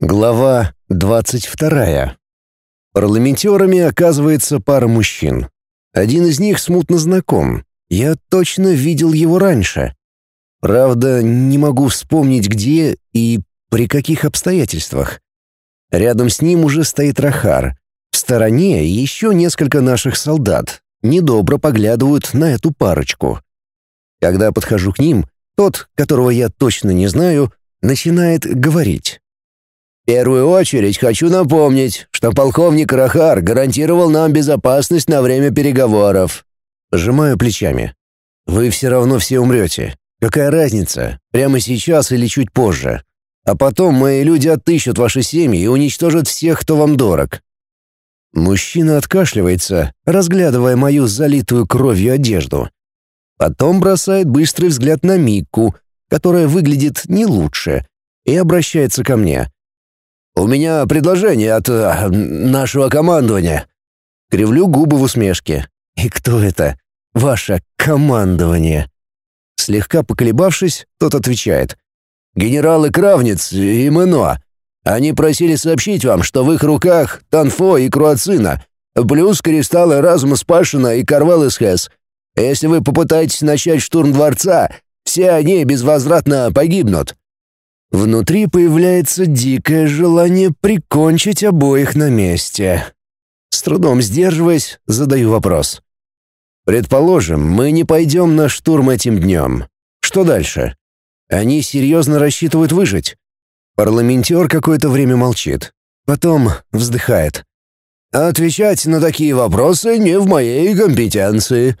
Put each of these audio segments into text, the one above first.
Глава 22. Парламентерами оказывается пара мужчин. Один из них смутно знаком. Я точно видел его раньше. Правда, не могу вспомнить где и при каких обстоятельствах. Рядом с ним уже стоит Рахар. В стороне еще несколько наших солдат. Недобро поглядывают на эту парочку. Когда подхожу к ним, тот, которого я точно не знаю, начинает говорить первую очередь хочу напомнить, что полковник Рахар гарантировал нам безопасность на время переговоров. Пожимаю плечами. Вы все равно все умрете. Какая разница, прямо сейчас или чуть позже? А потом мои люди отыщут ваши семьи и уничтожат всех, кто вам дорог. Мужчина откашливается, разглядывая мою залитую кровью одежду. Потом бросает быстрый взгляд на Микку, которая выглядит не лучше, и обращается ко мне. «У меня предложение от э, нашего командования». Кривлю губы в усмешке. «И кто это? Ваше командование?» Слегка поколебавшись, тот отвечает. «Генералы Кравниц и Мэно. Они просили сообщить вам, что в их руках Танфо и Круацина, плюс кристаллы разума Спашина и Карвел Хэс. Если вы попытаетесь начать штурм дворца, все они безвозвратно погибнут. Внутри появляется дикое желание прикончить обоих на месте. С трудом сдерживаясь, задаю вопрос. Предположим, мы не пойдем на штурм этим днем. Что дальше? Они серьезно рассчитывают выжить? Парламентер какое-то время молчит. Потом вздыхает. «Отвечать на такие вопросы не в моей компетенции».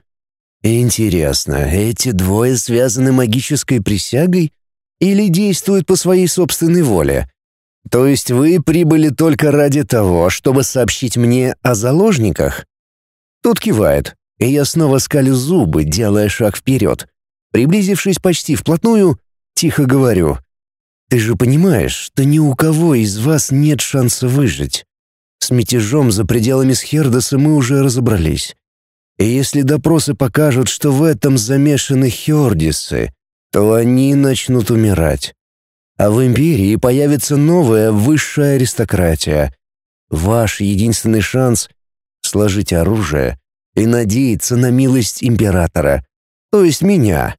«Интересно, эти двое связаны магической присягой или действуют по своей собственной воле? То есть вы прибыли только ради того, чтобы сообщить мне о заложниках? Тут кивает, и я снова скалю зубы, делая шаг вперед. Приблизившись почти вплотную, тихо говорю. «Ты же понимаешь, что ни у кого из вас нет шанса выжить. С мятежом за пределами Схердоса мы уже разобрались. И если допросы покажут, что в этом замешаны Хердисы, то они начнут умирать. А в империи появится новая высшая аристократия. Ваш единственный шанс — сложить оружие и надеяться на милость императора, то есть меня.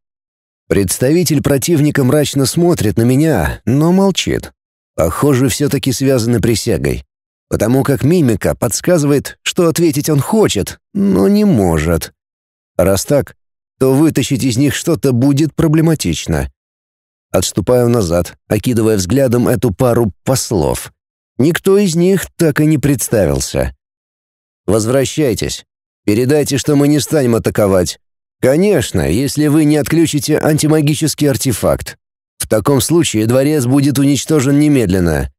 Представитель противника мрачно смотрит на меня, но молчит. Похоже, все-таки связаны присягой. Потому как мимика подсказывает, что ответить он хочет, но не может. Раз так, то вытащить из них что-то будет проблематично. Отступаю назад, окидывая взглядом эту пару послов. Никто из них так и не представился. «Возвращайтесь. Передайте, что мы не станем атаковать. Конечно, если вы не отключите антимагический артефакт. В таком случае дворец будет уничтожен немедленно».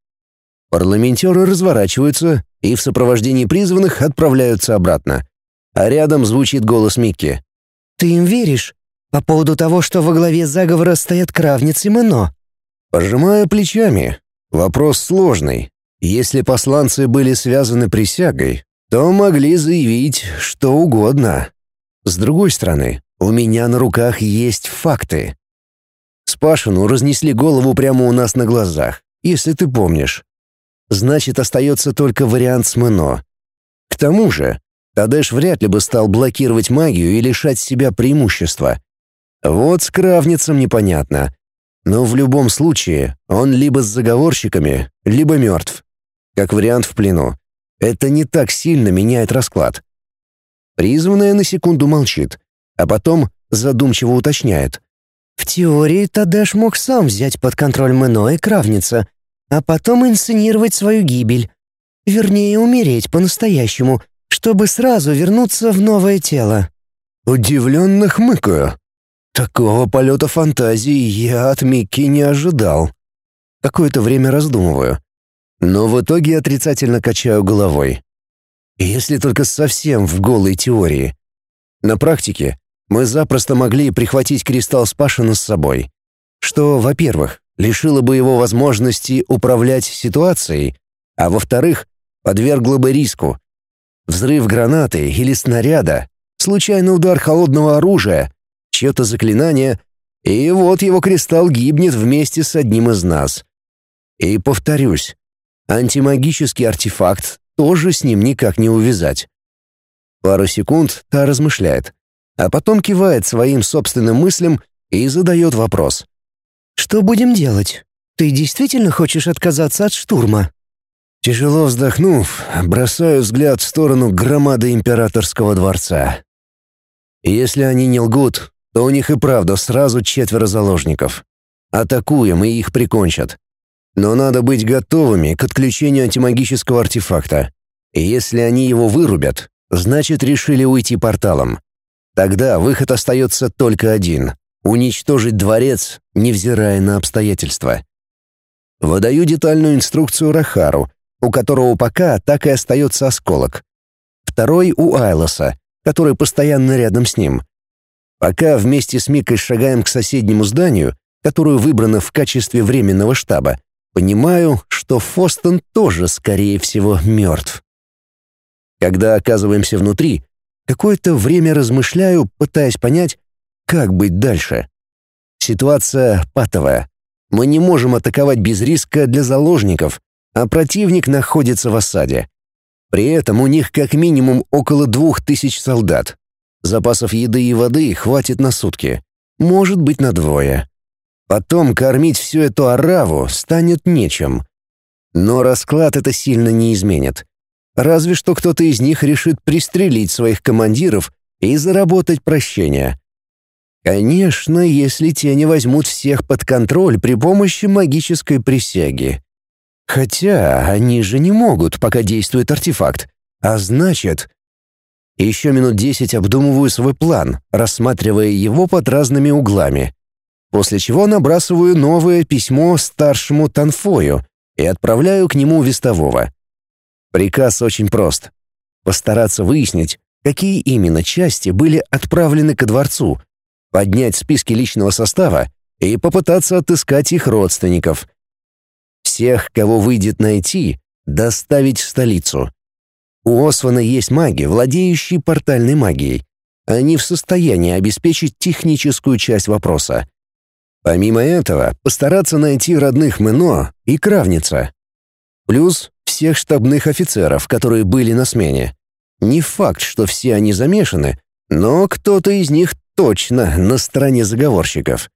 Парламентеры разворачиваются и в сопровождении призванных отправляются обратно. А рядом звучит голос Микки. Ты им веришь? По поводу того, что во главе заговора стоят Кравниц и Мэно?» Пожимая плечами. Вопрос сложный. Если посланцы были связаны присягой, то могли заявить что угодно. С другой стороны, у меня на руках есть факты. Спашину разнесли голову прямо у нас на глазах, если ты помнишь. Значит, остается только вариант с Мэно. К тому же, Тадеш вряд ли бы стал блокировать магию и лишать себя преимущества. Вот с Кравницем непонятно. Но в любом случае он либо с заговорщиками, либо мертв. Как вариант в плену. Это не так сильно меняет расклад. Призванная на секунду молчит, а потом задумчиво уточняет. В теории Тадеш мог сам взять под контроль Мэно и Кравница, а потом инсценировать свою гибель. Вернее, умереть по-настоящему, чтобы сразу вернуться в новое тело. Удивленно хмыкаю. Такого полета фантазии я от Микки не ожидал. Какое-то время раздумываю. Но в итоге отрицательно качаю головой. Если только совсем в голой теории. На практике мы запросто могли прихватить кристалл Спашина с собой. Что, во-первых, лишило бы его возможности управлять ситуацией, а во-вторых, подвергло бы риску, Взрыв гранаты или снаряда, случайный удар холодного оружия, чье-то заклинание, и вот его кристалл гибнет вместе с одним из нас. И повторюсь, Антимагический артефакт тоже с ним никак не увязать. Пару секунд та размышляет, а потом кивает своим собственным мыслям и задает вопрос. «Что будем делать? Ты действительно хочешь отказаться от штурма?» Тяжело вздохнув, бросаю взгляд в сторону громады императорского дворца. Если они не лгут, то у них и правда сразу четверо заложников. Атакуем, и их прикончат. Но надо быть готовыми к отключению антимагического артефакта. И если они его вырубят, значит решили уйти порталом. Тогда выход остается только один — уничтожить дворец, невзирая на обстоятельства. Выдаю детальную инструкцию Рахару, у которого пока так и остается осколок. Второй у Айлоса, который постоянно рядом с ним. Пока вместе с Микой шагаем к соседнему зданию, которое выбрано в качестве временного штаба, понимаю, что Фостон тоже, скорее всего, мертв. Когда оказываемся внутри, какое-то время размышляю, пытаясь понять, как быть дальше. Ситуация патовая. Мы не можем атаковать без риска для заложников, а противник находится в осаде. При этом у них как минимум около двух тысяч солдат. Запасов еды и воды хватит на сутки. Может быть, на двое. Потом кормить всю эту ораву станет нечем. Но расклад это сильно не изменит. Разве что кто-то из них решит пристрелить своих командиров и заработать прощение. Конечно, если те не возьмут всех под контроль при помощи магической присяги. Хотя они же не могут, пока действует артефакт. А значит... Еще минут десять обдумываю свой план, рассматривая его под разными углами. После чего набрасываю новое письмо старшему Танфою и отправляю к нему вестового. Приказ очень прост. Постараться выяснить, какие именно части были отправлены ко дворцу, поднять списки личного состава и попытаться отыскать их родственников — всех, кого выйдет найти, доставить в столицу. У Освана есть маги, владеющие портальной магией. Они в состоянии обеспечить техническую часть вопроса. Помимо этого, постараться найти родных Мэно и Кравница. Плюс всех штабных офицеров, которые были на смене. Не факт, что все они замешаны, но кто-то из них точно на стороне заговорщиков.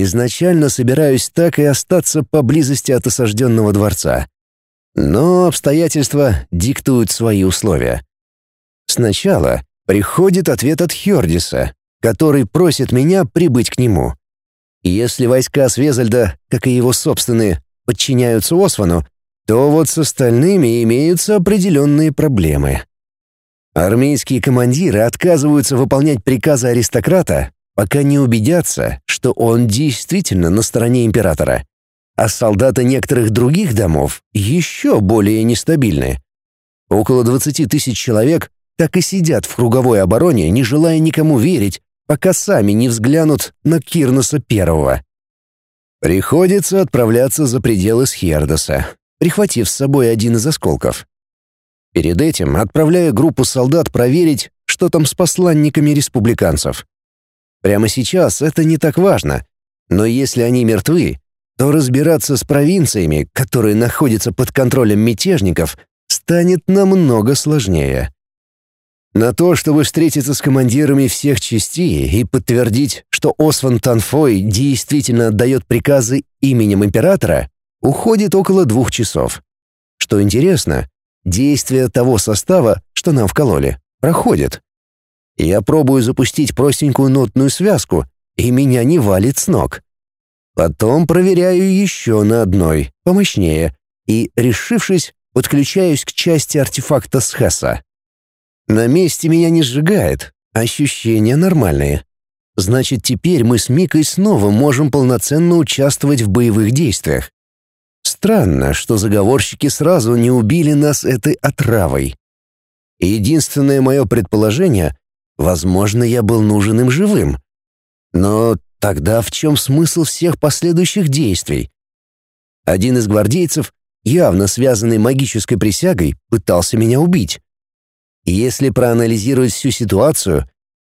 Изначально собираюсь так и остаться поблизости от осажденного дворца. Но обстоятельства диктуют свои условия. Сначала приходит ответ от Хьордиса, который просит меня прибыть к нему. Если войска Свезальда, как и его собственные, подчиняются Освану, то вот с остальными имеются определенные проблемы. Армейские командиры отказываются выполнять приказы аристократа, пока не убедятся, что он действительно на стороне императора. А солдаты некоторых других домов еще более нестабильны. Около 20 тысяч человек так и сидят в круговой обороне, не желая никому верить, пока сами не взглянут на Кирнуса Первого. Приходится отправляться за пределы Схердоса, прихватив с собой один из осколков. Перед этим отправляю группу солдат проверить, что там с посланниками республиканцев. Прямо сейчас это не так важно, но если они мертвы, то разбираться с провинциями, которые находятся под контролем мятежников, станет намного сложнее. На то, чтобы встретиться с командирами всех частей и подтвердить, что Осван Танфой действительно отдает приказы именем императора, уходит около двух часов. Что интересно, действие того состава, что нам вкололи, проходит. Я пробую запустить простенькую нотную связку, и меня не валит с ног. Потом проверяю еще на одной, помощнее, и, решившись, подключаюсь к части артефакта Схеса. На месте меня не сжигает, ощущения нормальные. Значит, теперь мы с Микой снова можем полноценно участвовать в боевых действиях. Странно, что заговорщики сразу не убили нас этой отравой. Единственное мое предположение Возможно, я был нужен им живым. Но тогда в чем смысл всех последующих действий? Один из гвардейцев, явно связанный магической присягой, пытался меня убить. Если проанализировать всю ситуацию,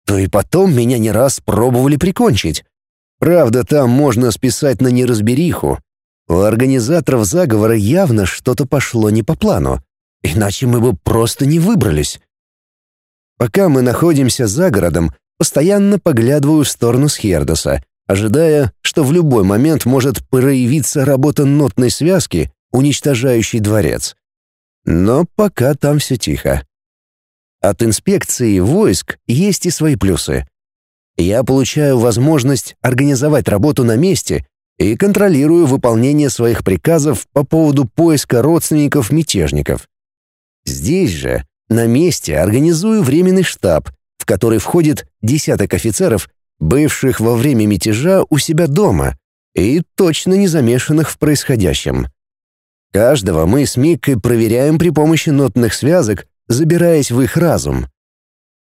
то и потом меня не раз пробовали прикончить. Правда, там можно списать на неразбериху. У организаторов заговора явно что-то пошло не по плану, иначе мы бы просто не выбрались. Пока мы находимся за городом, постоянно поглядываю в сторону Схердоса, ожидая, что в любой момент может проявиться работа нотной связки, уничтожающей дворец. Но пока там все тихо. От инспекции войск есть и свои плюсы. Я получаю возможность организовать работу на месте и контролирую выполнение своих приказов по поводу поиска родственников мятежников. Здесь же на месте организую временный штаб, в который входит десяток офицеров, бывших во время мятежа у себя дома и точно не замешанных в происходящем. Каждого мы с Миккой проверяем при помощи нотных связок, забираясь в их разум.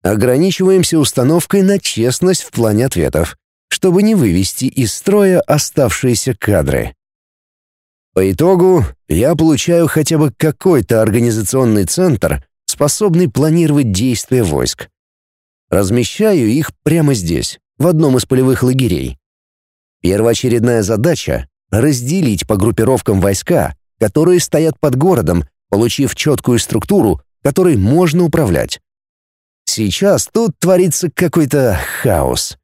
Ограничиваемся установкой на честность в плане ответов, чтобы не вывести из строя оставшиеся кадры. По итогу я получаю хотя бы какой-то организационный центр, способный планировать действия войск. Размещаю их прямо здесь, в одном из полевых лагерей. Первоочередная задача — разделить по группировкам войска, которые стоят под городом, получив четкую структуру, которой можно управлять. Сейчас тут творится какой-то хаос.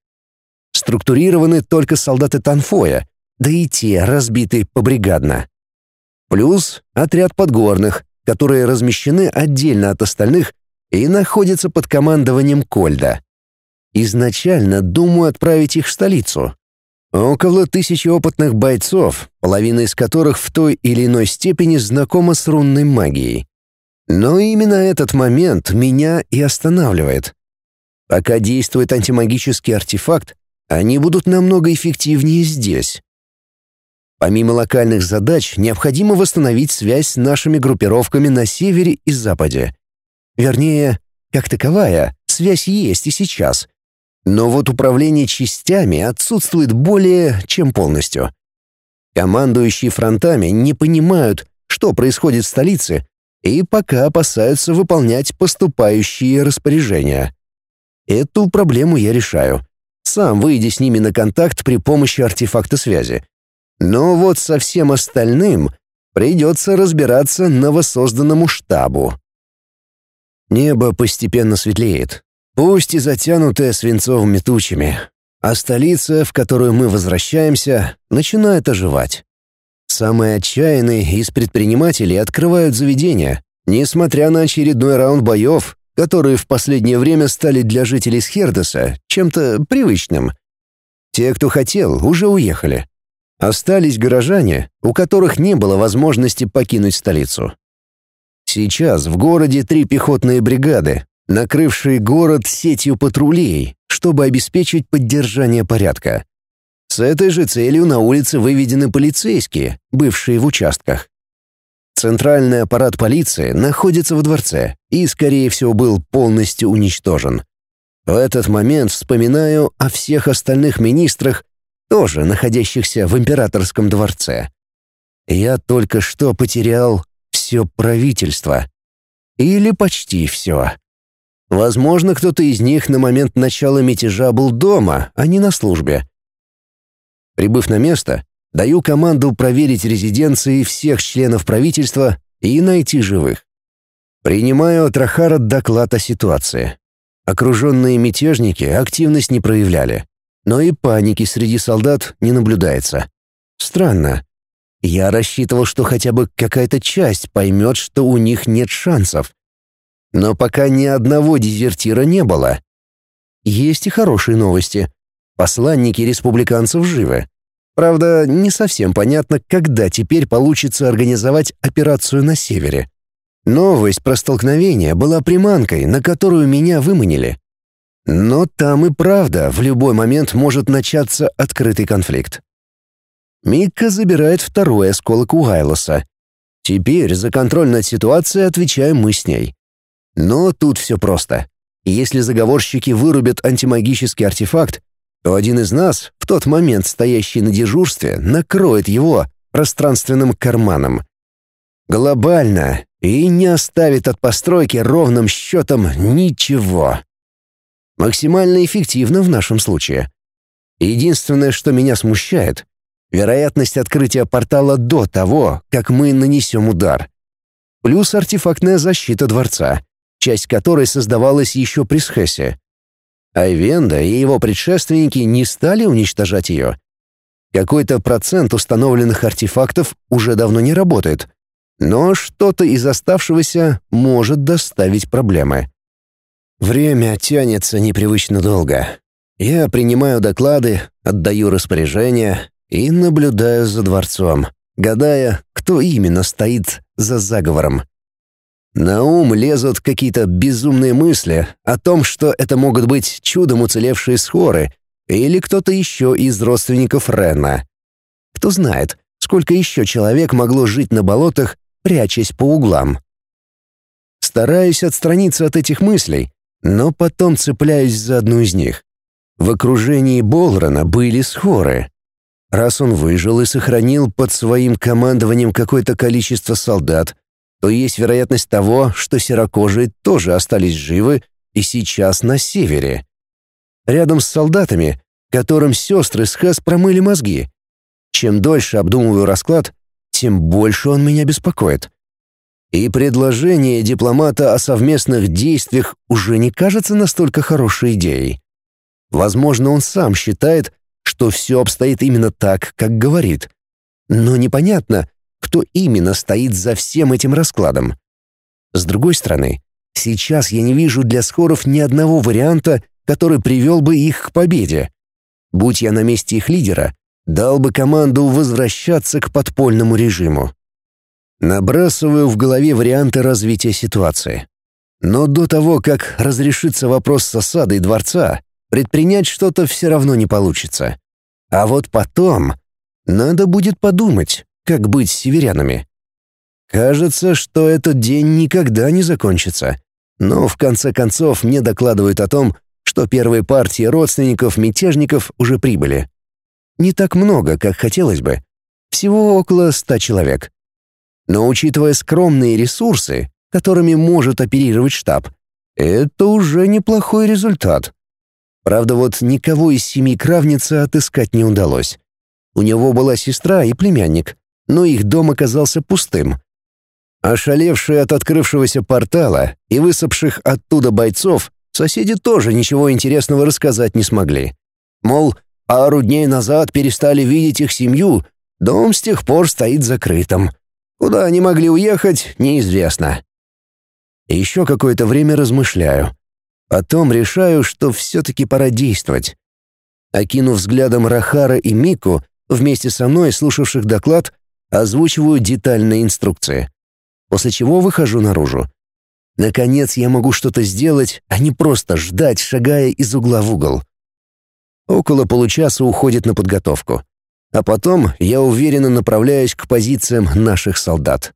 Структурированы только солдаты Танфоя, да и те разбиты побригадно. Плюс отряд подгорных, которые размещены отдельно от остальных и находятся под командованием Кольда. Изначально думаю отправить их в столицу. Около тысячи опытных бойцов, половина из которых в той или иной степени знакома с рунной магией. Но именно этот момент меня и останавливает. Пока действует антимагический артефакт, они будут намного эффективнее здесь. Помимо локальных задач, необходимо восстановить связь с нашими группировками на севере и западе. Вернее, как таковая, связь есть и сейчас. Но вот управление частями отсутствует более чем полностью. Командующие фронтами не понимают, что происходит в столице, и пока опасаются выполнять поступающие распоряжения. Эту проблему я решаю, сам выйдя с ними на контакт при помощи артефакта связи. Но вот со всем остальным придется разбираться новосозданному штабу. Небо постепенно светлеет, пусть и затянутое свинцовыми тучами, а столица, в которую мы возвращаемся, начинает оживать. Самые отчаянные из предпринимателей открывают заведения, несмотря на очередной раунд боев, которые в последнее время стали для жителей Схердоса чем-то привычным. Те, кто хотел, уже уехали. Остались горожане, у которых не было возможности покинуть столицу. Сейчас в городе три пехотные бригады, накрывшие город сетью патрулей, чтобы обеспечить поддержание порядка. С этой же целью на улице выведены полицейские, бывшие в участках. Центральный аппарат полиции находится во дворце и, скорее всего, был полностью уничтожен. В этот момент вспоминаю о всех остальных министрах тоже находящихся в императорском дворце. Я только что потерял все правительство. Или почти все. Возможно, кто-то из них на момент начала мятежа был дома, а не на службе. Прибыв на место, даю команду проверить резиденции всех членов правительства и найти живых. Принимаю от Рахара доклад о ситуации. Окруженные мятежники активность не проявляли но и паники среди солдат не наблюдается. Странно. Я рассчитывал, что хотя бы какая-то часть поймет, что у них нет шансов. Но пока ни одного дезертира не было. Есть и хорошие новости. Посланники республиканцев живы. Правда, не совсем понятно, когда теперь получится организовать операцию на севере. Новость про столкновение была приманкой, на которую меня выманили. Но там и правда в любой момент может начаться открытый конфликт. Микка забирает второй осколок у Айлоса. Теперь за контроль над ситуацией отвечаем мы с ней. Но тут все просто. Если заговорщики вырубят антимагический артефакт, то один из нас, в тот момент стоящий на дежурстве, накроет его пространственным карманом. Глобально и не оставит от постройки ровным счетом ничего. Максимально эффективно в нашем случае. Единственное, что меня смущает, вероятность открытия портала до того, как мы нанесем удар. Плюс артефактная защита дворца, часть которой создавалась еще при Схесе. Айвенда и его предшественники не стали уничтожать ее. Какой-то процент установленных артефактов уже давно не работает, но что-то из оставшегося может доставить проблемы. Время тянется непривычно долго. Я принимаю доклады, отдаю распоряжения и наблюдаю за дворцом, гадая, кто именно стоит за заговором. На ум лезут какие-то безумные мысли о том, что это могут быть чудом уцелевшие схоры или кто-то еще из родственников Рена. Кто знает, сколько еще человек могло жить на болотах, прячась по углам. Стараюсь отстраниться от этих мыслей, но потом цепляюсь за одну из них. В окружении Болрона были схоры. Раз он выжил и сохранил под своим командованием какое-то количество солдат, то есть вероятность того, что серокожие тоже остались живы и сейчас на севере. Рядом с солдатами, которым сестры с Хэс промыли мозги. Чем дольше обдумываю расклад, тем больше он меня беспокоит. И предложение дипломата о совместных действиях уже не кажется настолько хорошей идеей. Возможно, он сам считает, что все обстоит именно так, как говорит. Но непонятно, кто именно стоит за всем этим раскладом. С другой стороны, сейчас я не вижу для скоров ни одного варианта, который привел бы их к победе. Будь я на месте их лидера, дал бы команду возвращаться к подпольному режиму. Набрасываю в голове варианты развития ситуации. Но до того, как разрешится вопрос с осадой дворца, предпринять что-то все равно не получится. А вот потом надо будет подумать, как быть с северянами. Кажется, что этот день никогда не закончится. Но в конце концов мне докладывают о том, что первые партии родственников мятежников уже прибыли. Не так много, как хотелось бы. Всего около ста человек. Но учитывая скромные ресурсы, которыми может оперировать штаб, это уже неплохой результат. Правда, вот никого из семи кравницы отыскать не удалось. У него была сестра и племянник, но их дом оказался пустым. Ошалевшие от открывшегося портала и высыпших оттуда бойцов, соседи тоже ничего интересного рассказать не смогли. Мол, пару дней назад перестали видеть их семью, дом с тех пор стоит закрытым. Куда они могли уехать, неизвестно. Еще какое-то время размышляю. Потом решаю, что все-таки пора действовать. Окинув взглядом Рахара и Мику, вместе со мной слушавших доклад, озвучиваю детальные инструкции. После чего выхожу наружу. Наконец я могу что-то сделать, а не просто ждать, шагая из угла в угол. Около получаса уходит на подготовку. А потом я уверенно направляюсь к позициям наших солдат.